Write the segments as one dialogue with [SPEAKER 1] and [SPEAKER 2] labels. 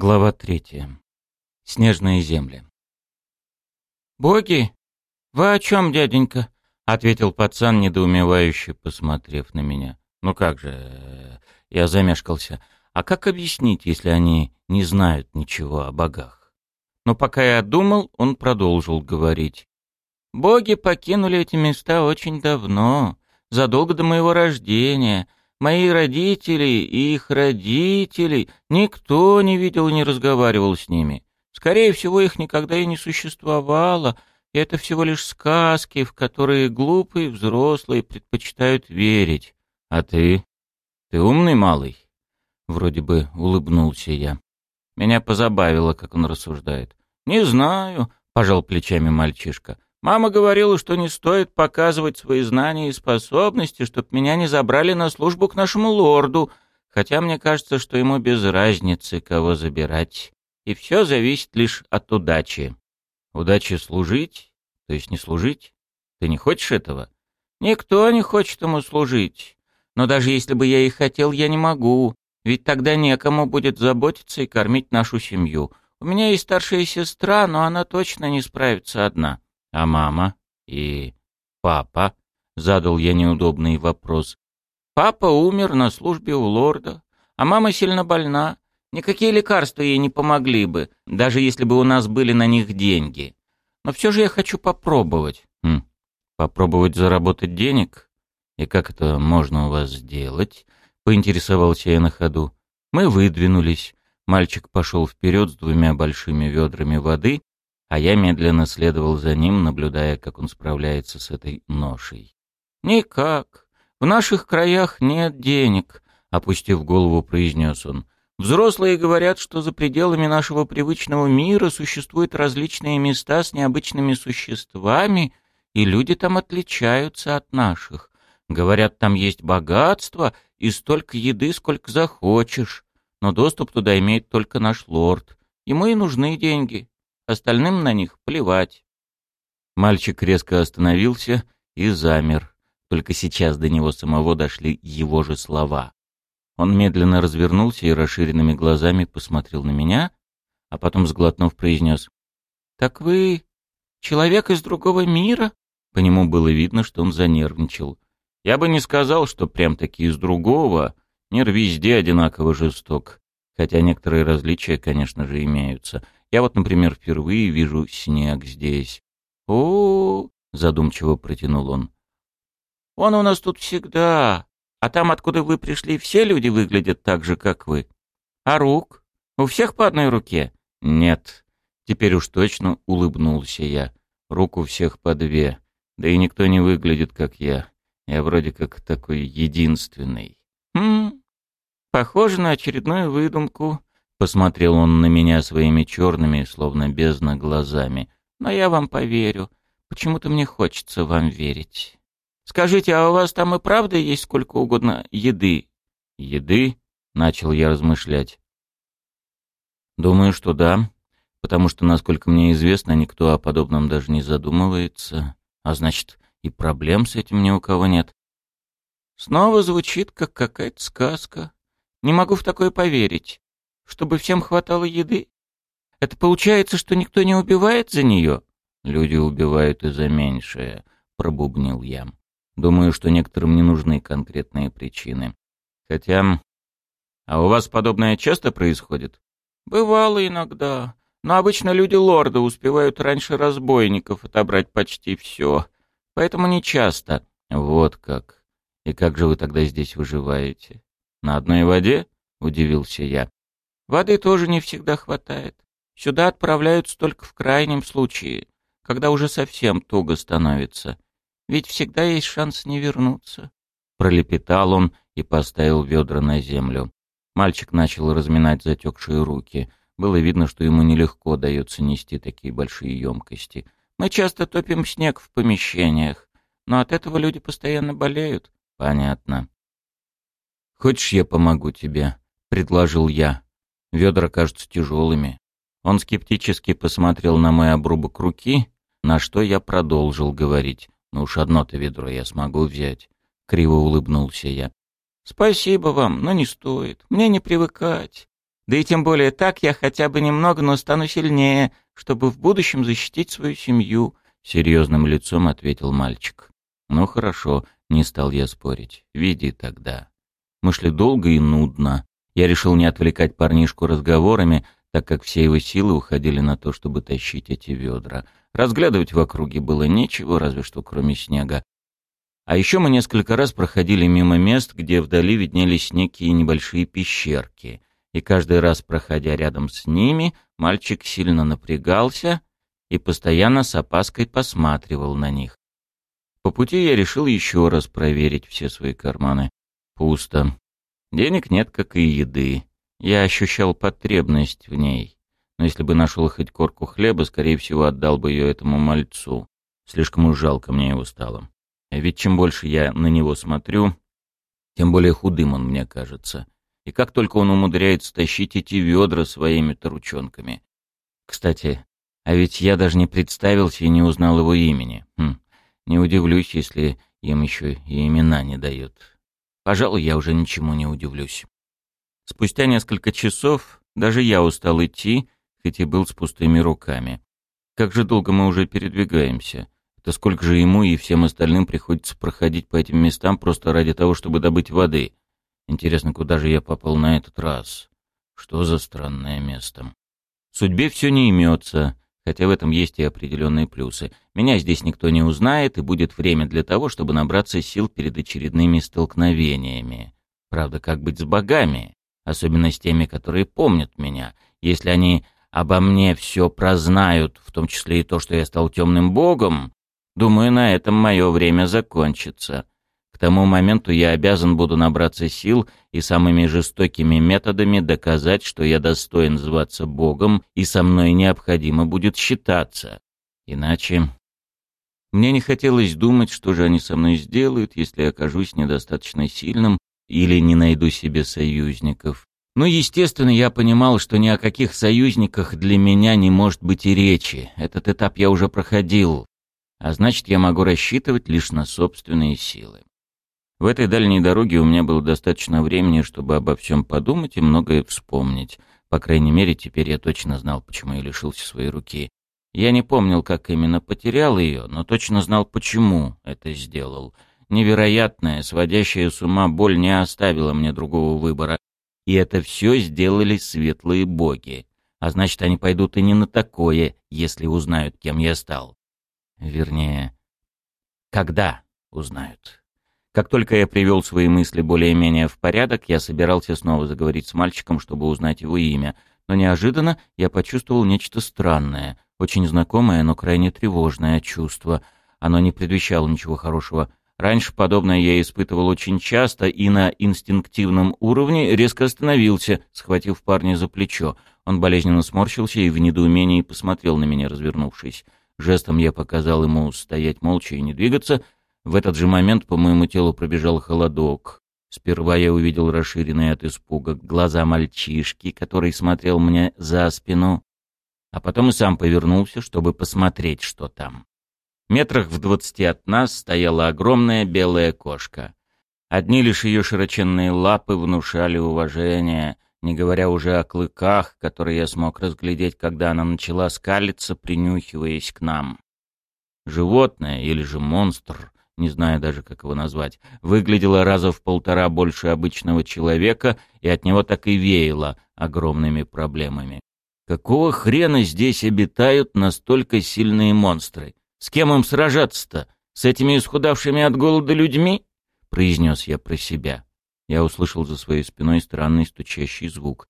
[SPEAKER 1] Глава третья. Снежные земли.
[SPEAKER 2] «Боги? Вы о чем, дяденька?» — ответил пацан, недоумевающе посмотрев на меня.
[SPEAKER 1] «Ну как же...» — я замешкался. «А как объяснить, если они не знают ничего о богах?» Но пока я думал, он продолжил говорить.
[SPEAKER 2] «Боги покинули эти места очень давно, задолго до моего рождения» Мои родители и их родители, никто не видел и не разговаривал с ними. Скорее всего, их никогда и не существовало, и это всего лишь сказки, в которые глупые взрослые предпочитают верить.
[SPEAKER 1] А ты? Ты умный малый? Вроде бы улыбнулся я. Меня позабавило, как он рассуждает.
[SPEAKER 2] «Не знаю», — пожал плечами мальчишка. Мама говорила, что не стоит показывать свои знания и способности, чтоб меня не забрали на службу к нашему лорду, хотя мне кажется, что ему без разницы, кого забирать. И все зависит лишь от удачи.
[SPEAKER 1] Удачи служить? То есть не служить? Ты не хочешь этого?
[SPEAKER 2] Никто не хочет ему служить. Но даже если бы я и хотел, я не могу. Ведь тогда некому будет заботиться и кормить нашу семью. У меня есть старшая сестра, но она точно не справится одна.
[SPEAKER 1] А мама и папа? Задал я неудобный вопрос.
[SPEAKER 2] Папа умер на службе у лорда, а мама сильно больна. Никакие лекарства ей не помогли бы, даже если бы у нас были на них деньги. Но все же я хочу попробовать.
[SPEAKER 1] Хм, попробовать заработать денег? И как это можно у вас сделать? Поинтересовался я на ходу. Мы выдвинулись. Мальчик пошел вперед с двумя большими ведрами воды, а я медленно следовал за ним, наблюдая, как он справляется с этой ношей.
[SPEAKER 2] «Никак. В наших краях нет денег», — опустив голову, произнес он. «Взрослые говорят, что за пределами нашего привычного мира существуют различные места с необычными существами, и люди там отличаются от наших. Говорят, там есть богатство и столько еды, сколько захочешь, но доступ туда имеет только наш лорд. Ему и нужны деньги. Остальным на них плевать.
[SPEAKER 1] Мальчик резко остановился и замер. Только сейчас до него самого дошли его же слова. Он медленно развернулся и расширенными глазами посмотрел на меня, а потом, сглотнув, произнес.
[SPEAKER 2] «Так вы человек из другого мира?»
[SPEAKER 1] По нему было видно, что он занервничал. Я бы не сказал, что прям-таки из другого. Мир везде одинаково жесток. Хотя некоторые различия, конечно же, имеются. Я вот, например, впервые вижу снег здесь.
[SPEAKER 2] О, -о, -о задумчиво протянул он. Он у нас тут всегда. А там, откуда вы пришли, все люди выглядят так же, как вы. А рук? У всех по одной руке?
[SPEAKER 1] Нет. Теперь уж точно улыбнулся я. Рук у всех по две. Да и никто не выглядит, как я. Я вроде как такой единственный.
[SPEAKER 2] Хм, похоже на очередную выдумку.
[SPEAKER 1] Посмотрел он на меня своими черными, словно бездна, глазами.
[SPEAKER 2] «Но я вам поверю. Почему-то мне хочется вам верить. Скажите, а у вас там и правда есть сколько угодно еды?»
[SPEAKER 1] «Еды?» — начал я размышлять. «Думаю, что да, потому что, насколько мне известно, никто о подобном даже не задумывается. А значит, и проблем с этим ни у кого нет».
[SPEAKER 2] «Снова звучит, как какая-то сказка. Не могу в такое поверить чтобы всем хватало еды? Это получается, что никто не убивает за нее?
[SPEAKER 1] Люди убивают и за меньшее, пробубнил я. Думаю, что некоторым не нужны конкретные причины. Хотя... А у вас подобное часто происходит?
[SPEAKER 2] Бывало иногда. Но обычно люди лорда успевают раньше разбойников отобрать почти все. Поэтому не часто.
[SPEAKER 1] Вот как. И как же вы тогда здесь выживаете? На одной воде? Удивился я.
[SPEAKER 2] Воды тоже не всегда хватает. Сюда отправляются только в крайнем случае, когда уже совсем туго становится. Ведь всегда есть шанс не вернуться.
[SPEAKER 1] Пролепетал он и поставил ведра на землю. Мальчик начал разминать затекшие руки. Было видно, что ему нелегко дается нести такие большие емкости.
[SPEAKER 2] Мы часто топим снег в помещениях, но от этого люди постоянно болеют.
[SPEAKER 1] Понятно. «Хочешь, я помогу тебе?» — предложил я. Ведра кажутся тяжелыми. Он скептически посмотрел на мой обрубок руки, на что я продолжил говорить. «Ну уж одно-то ведро я смогу взять». Криво улыбнулся я.
[SPEAKER 2] «Спасибо вам, но не стоит. Мне не привыкать. Да и тем более так я хотя бы немного, но стану сильнее, чтобы в будущем защитить свою семью», — серьезным лицом ответил мальчик.
[SPEAKER 1] «Ну хорошо», — не стал я спорить. «Веди тогда». Мы шли долго и нудно. Я решил не отвлекать парнишку разговорами, так как все его силы уходили на то, чтобы тащить эти ведра. Разглядывать в округе было нечего, разве что кроме снега. А еще мы несколько раз проходили мимо мест, где вдали виднелись некие небольшие пещерки. И каждый раз, проходя рядом с ними, мальчик сильно напрягался и постоянно с опаской посматривал на них. По пути я решил еще раз проверить все свои карманы. Пусто. Денег нет, как и еды. Я ощущал потребность в ней. Но если бы нашел хоть корку хлеба, скорее всего, отдал бы ее этому мальцу. Слишком уж жалко мне его стало. Ведь чем больше я на него смотрю, тем более худым он мне кажется. И как только он умудряется тащить эти ведра своими-то ручонками. Кстати, а ведь я даже не представился и не узнал его имени. Хм, не удивлюсь, если им еще и имена не дают. Пожалуй, я уже ничему не удивлюсь. Спустя несколько часов даже я устал идти, хоть и был с пустыми руками. Как же долго мы уже передвигаемся? то сколько же ему и всем остальным приходится проходить по этим местам просто ради того, чтобы добыть воды? Интересно, куда же я попал на этот раз? Что за странное место? Судьбе все не имется, хотя в этом есть и определенные плюсы. Меня здесь никто не узнает, и будет время для того, чтобы набраться сил перед очередными столкновениями. Правда, как быть с богами? Особенно с теми, которые помнят меня. Если они обо мне все прознают, в том числе и то, что я стал темным богом, Думаю, на этом мое время закончится. К тому моменту я обязан буду набраться сил и самыми жестокими методами доказать, что я достоин зваться Богом и со мной необходимо будет считаться. Иначе... Мне не хотелось думать, что же они со мной сделают, если окажусь недостаточно сильным или не найду себе союзников. Но, естественно, я понимал, что ни о каких союзниках для меня не может быть и речи. Этот этап я уже проходил а значит, я могу рассчитывать лишь на собственные силы. В этой дальней дороге у меня было достаточно времени, чтобы обо всем подумать и многое вспомнить. По крайней мере, теперь я точно знал, почему я лишился своей руки. Я не помнил, как именно потерял ее, но точно знал, почему это сделал. Невероятная, сводящая с ума боль не оставила мне другого выбора. И это все сделали светлые боги. А значит, они пойдут и не на такое, если узнают, кем я стал. Вернее, когда узнают. Как только я привел свои мысли более-менее в порядок, я собирался снова заговорить с мальчиком, чтобы узнать его имя. Но неожиданно я почувствовал нечто странное, очень знакомое, но крайне тревожное чувство. Оно не предвещало ничего хорошего. Раньше подобное я испытывал очень часто и на инстинктивном уровне резко остановился, схватив парня за плечо. Он болезненно сморщился и в недоумении посмотрел на меня, развернувшись. Жестом я показал ему стоять молча и не двигаться. В этот же момент по моему телу пробежал холодок. Сперва я увидел расширенные от испуга глаза мальчишки, который смотрел мне за спину, а потом и сам повернулся, чтобы посмотреть, что там. Метрах в двадцати от нас стояла огромная белая кошка. Одни лишь ее широченные лапы внушали уважение — не говоря уже о клыках, которые я смог разглядеть, когда она начала скалиться, принюхиваясь к нам. Животное, или же монстр, не знаю даже, как его назвать, выглядело раза в полтора больше обычного человека, и от него так и веяло огромными проблемами. Какого хрена здесь обитают настолько сильные монстры? С кем им сражаться-то? С этими исхудавшими от голода людьми? Произнес я про себя. Я услышал за своей спиной странный стучащий звук.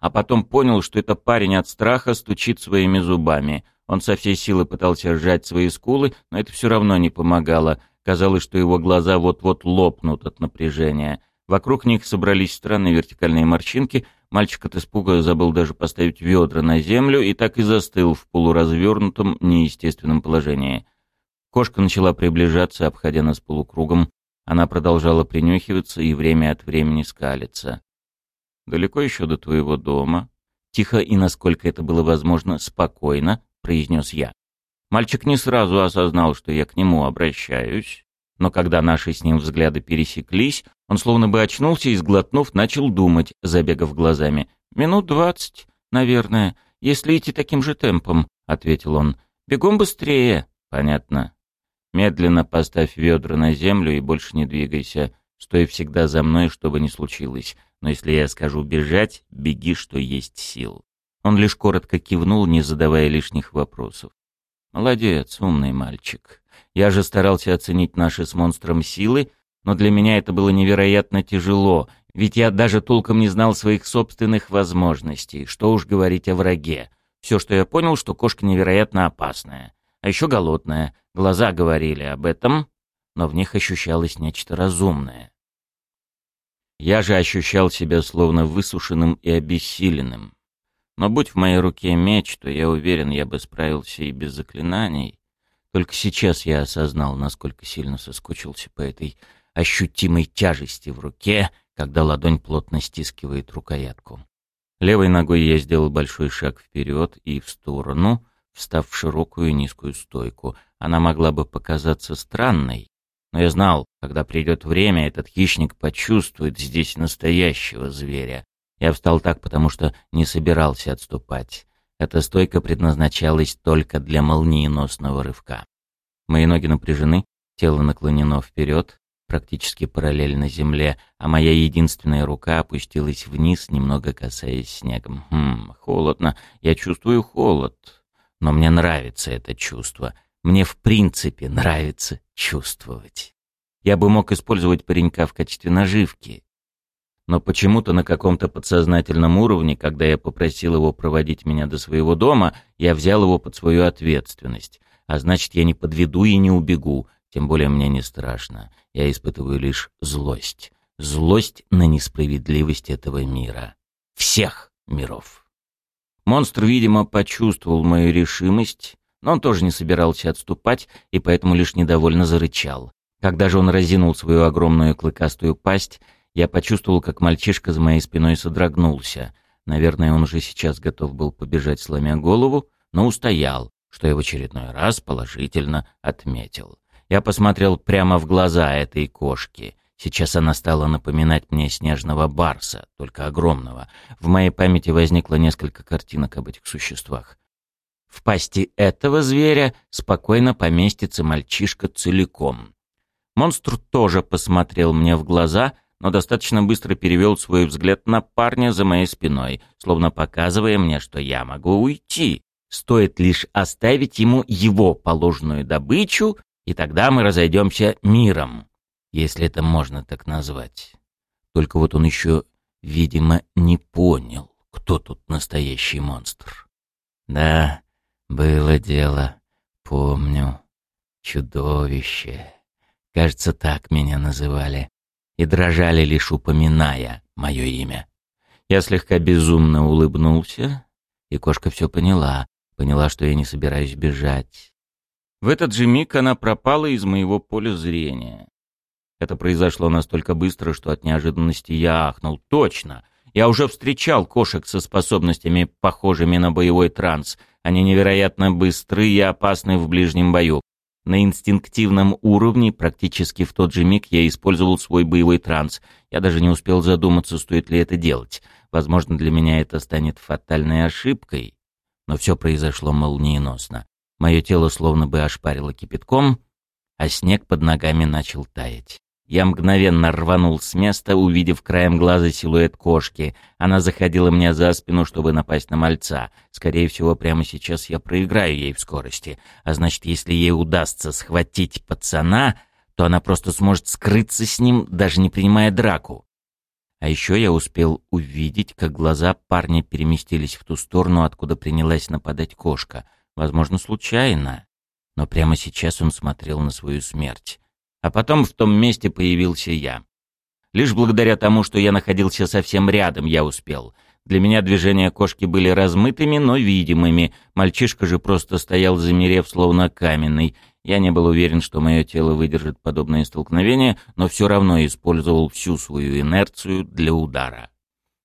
[SPEAKER 1] А потом понял, что это парень от страха стучит своими зубами. Он со всей силы пытался сжать свои скулы, но это все равно не помогало. Казалось, что его глаза вот-вот лопнут от напряжения. Вокруг них собрались странные вертикальные морщинки. Мальчик от испуга забыл даже поставить ведра на землю и так и застыл в полуразвернутом, неестественном положении. Кошка начала приближаться, обходя нас полукругом. Она продолжала принюхиваться и время от времени скалиться. «Далеко еще до твоего дома?» Тихо и, насколько это было возможно, спокойно произнес я. Мальчик не сразу осознал, что я к нему обращаюсь, но когда наши с ним взгляды пересеклись, он словно бы очнулся и, сглотнув, начал думать, забегав глазами.
[SPEAKER 2] «Минут двадцать, наверное, если идти таким же темпом», — ответил он. «Бегом быстрее». «Понятно. Медленно поставь ведра на землю и больше не двигайся. Стой всегда за мной, что бы ни случилось. Но если я скажу бежать, беги, что есть сил». Он лишь коротко кивнул, не задавая лишних вопросов. «Молодец, умный мальчик. Я же старался оценить наши с монстром силы, но для меня это было невероятно тяжело, ведь я даже толком не знал своих собственных возможностей, что уж говорить о враге. Все, что я понял, что кошка невероятно опасная. А еще голодная. Глаза говорили об этом, но в них ощущалось нечто разумное. Я же ощущал себя словно высушенным и обессиленным. Но будь в моей руке меч, то я уверен, я бы справился и без заклинаний. Только сейчас я осознал, насколько сильно соскучился по этой ощутимой тяжести в руке, когда ладонь плотно стискивает рукоятку. Левой ногой я сделал большой шаг вперед и в сторону, встав в широкую низкую стойку. Она могла бы показаться странной, но я знал, когда придет время, этот хищник почувствует здесь настоящего зверя. Я встал так, потому что не собирался отступать. Эта стойка предназначалась только для молниеносного рывка. Мои ноги напряжены, тело наклонено вперед, практически параллельно земле, а моя единственная рука опустилась вниз, немного касаясь снегом. Хм, холодно. Я чувствую холод. Но мне нравится это чувство. Мне в принципе нравится чувствовать. Я бы мог использовать паренька в качестве наживки. Но почему-то на каком-то подсознательном уровне, когда я попросил его проводить меня до своего дома, я взял его под свою ответственность. А значит, я не подведу и не убегу, тем более мне не страшно. Я испытываю лишь злость. Злость на несправедливость этого мира. Всех миров. Монстр, видимо, почувствовал мою решимость, но он тоже не собирался отступать и поэтому лишь недовольно зарычал. Когда же он разинул свою огромную клыкастую пасть, я почувствовал, как мальчишка за моей спиной содрогнулся. Наверное, он уже сейчас готов был побежать, сломя голову, но устоял, что я в очередной раз положительно отметил. Я посмотрел прямо в глаза этой кошки. Сейчас она стала напоминать мне снежного барса, только огромного. В моей памяти возникло несколько картинок об этих существах. В пасти этого зверя спокойно поместится мальчишка целиком. Монстр тоже посмотрел мне в глаза, но достаточно быстро перевел свой взгляд на парня за моей спиной, словно показывая мне, что я могу уйти. Стоит лишь оставить ему его положенную добычу, и тогда мы разойдемся миром, если это можно так назвать. Только вот он еще, видимо, не понял, кто тут настоящий монстр. Да, было дело, помню. Чудовище. Кажется, так меня называли. И дрожали лишь упоминая мое имя. Я слегка безумно улыбнулся, и кошка все поняла. Поняла, что я не собираюсь бежать. В этот же миг она пропала из моего поля зрения. Это произошло настолько быстро, что от неожиданности я ахнул. Точно! Я уже встречал кошек со способностями, похожими на боевой транс. Они невероятно быстры и опасны в ближнем бою. На инстинктивном уровне практически в тот же миг я использовал свой боевой транс. Я даже не успел задуматься, стоит ли это делать. Возможно, для меня это станет фатальной ошибкой. Но все произошло молниеносно. Мое тело словно бы ошпарило кипятком, а снег под ногами начал таять. Я мгновенно рванул с места, увидев краем глаза силуэт кошки. Она заходила мне за спину, чтобы напасть на мальца. Скорее всего, прямо сейчас я проиграю ей в скорости. А значит, если ей удастся схватить пацана, то она просто сможет скрыться с ним, даже не принимая драку. А еще я успел увидеть, как глаза парня переместились в ту сторону, откуда принялась нападать кошка — Возможно, случайно. Но прямо сейчас он смотрел на свою смерть. А потом в том месте появился я. Лишь благодаря тому, что я находился совсем рядом, я успел. Для меня движения кошки были размытыми, но видимыми. Мальчишка же просто стоял, замерев, словно каменный. Я не был уверен, что мое тело выдержит подобное столкновение, но все равно использовал всю свою инерцию для удара.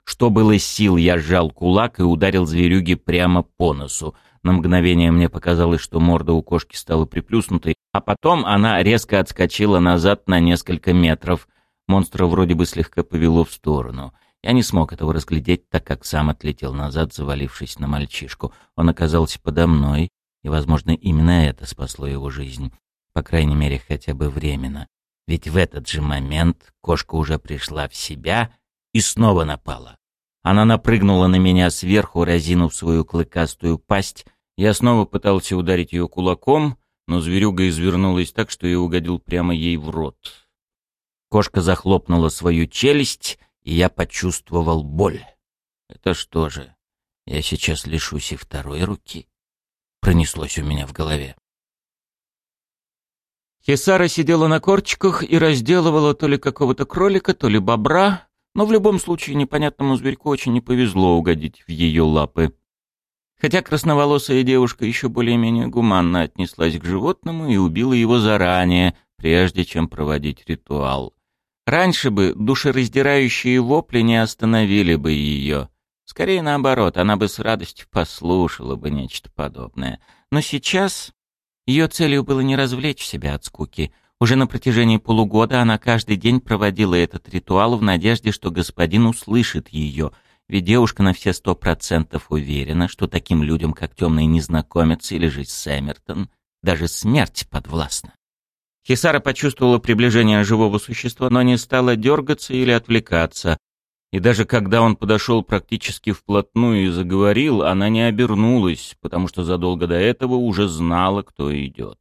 [SPEAKER 2] Что было сил, я сжал кулак и ударил зверюги прямо по носу. На мгновение мне показалось, что морда у кошки стала приплюснутой, а потом она резко отскочила назад на несколько метров. Монстра вроде бы слегка повело в сторону.
[SPEAKER 1] Я не смог этого разглядеть, так как сам отлетел назад, завалившись на мальчишку. Он оказался подо мной, и, возможно, именно это спасло его жизнь. По крайней мере, хотя бы временно. Ведь в этот же момент кошка уже пришла в себя и снова напала. Она напрыгнула на меня сверху, разинув свою клыкастую пасть. Я снова пытался ударить ее кулаком, но зверюга извернулась так, что я угодил прямо ей в рот. Кошка захлопнула свою челюсть, и я почувствовал боль. Это что же, я сейчас лишусь и второй руки? Пронеслось у меня в голове.
[SPEAKER 2] Хисара сидела на корчиках и разделывала то ли какого-то кролика, то ли бобра, но в любом случае непонятному зверьку очень не повезло угодить в ее лапы. Хотя красноволосая девушка еще более-менее гуманно отнеслась к животному и убила его заранее, прежде чем проводить ритуал. Раньше бы душераздирающие вопли не остановили бы ее. Скорее наоборот, она бы с радостью послушала бы нечто подобное. Но сейчас ее целью было не развлечь себя от скуки — уже на протяжении полугода она каждый день проводила этот ритуал в надежде, что господин услышит ее, ведь девушка на все сто процентов уверена, что таким людям, как темный незнакомец или же Сэммертон, даже смерть подвластна. Хисара почувствовала приближение живого существа, но не стала дергаться или отвлекаться. И даже когда он подошел практически вплотную и заговорил, она не обернулась, потому что задолго до этого уже знала, кто идет.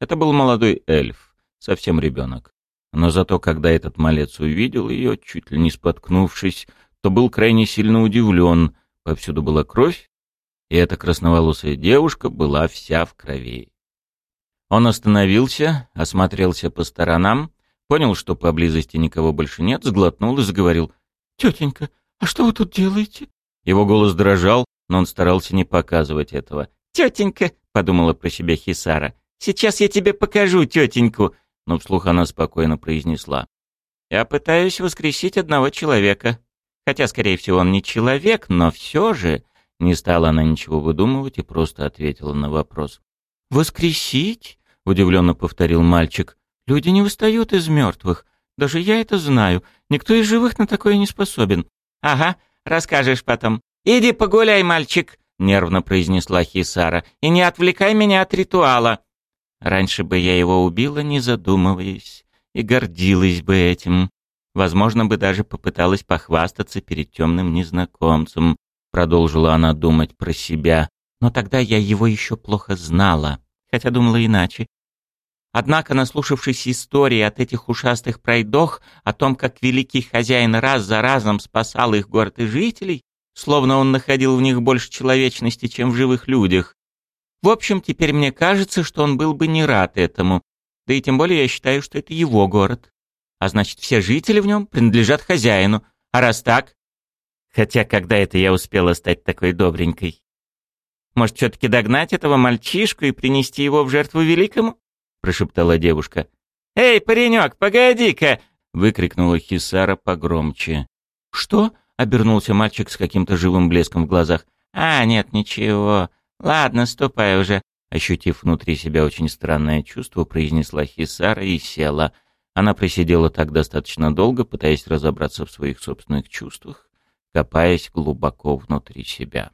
[SPEAKER 2] Это был молодой эльф совсем ребенок. Но зато, когда этот малец увидел ее, чуть ли не споткнувшись, то был крайне сильно удивлен. Повсюду была кровь, и эта красноволосая девушка была вся в крови. Он остановился, осмотрелся по сторонам, понял, что поблизости никого больше нет, сглотнул и заговорил. «Тетенька, а что вы тут делаете?» Его голос дрожал, но он старался не показывать этого. «Тетенька», — подумала про себя Хисара, — «сейчас я тебе покажу тетеньку но вслух она спокойно произнесла. «Я пытаюсь воскресить одного человека. Хотя, скорее всего, он не человек, но все же...» Не стала она ничего выдумывать и просто ответила на вопрос. «Воскресить?» — удивленно повторил мальчик. «Люди не восстают из мертвых. Даже я это знаю. Никто из живых на такое не способен». «Ага, расскажешь потом. Иди погуляй, мальчик», — нервно произнесла Хисара. «И не отвлекай меня от ритуала». Раньше бы я его убила, не задумываясь, и гордилась бы этим. Возможно, бы даже попыталась похвастаться перед темным незнакомцем. Продолжила она думать про себя. Но тогда я его еще плохо знала, хотя думала иначе. Однако, наслушавшись истории от этих ушастых пройдох о том, как великий хозяин раз за разом спасал их город и жителей, словно он находил в них больше человечности, чем в живых людях, в общем, теперь мне кажется, что он был бы не рад этому. Да и тем более я считаю, что это его город. А значит, все жители в нем принадлежат хозяину. А раз так... Хотя когда это я успела стать такой добренькой? Может, все-таки догнать этого мальчишку и принести его в жертву великому? Прошептала девушка. «Эй, паренек, погоди-ка!» выкрикнула Хисара погромче. «Что?» — обернулся мальчик с каким-то живым блеском в глазах. «А, нет, ничего. «Ладно, ступай уже», — ощутив внутри себя очень странное чувство, произнесла Хисара и села. Она просидела так достаточно долго, пытаясь разобраться в своих собственных чувствах, копаясь глубоко внутри себя.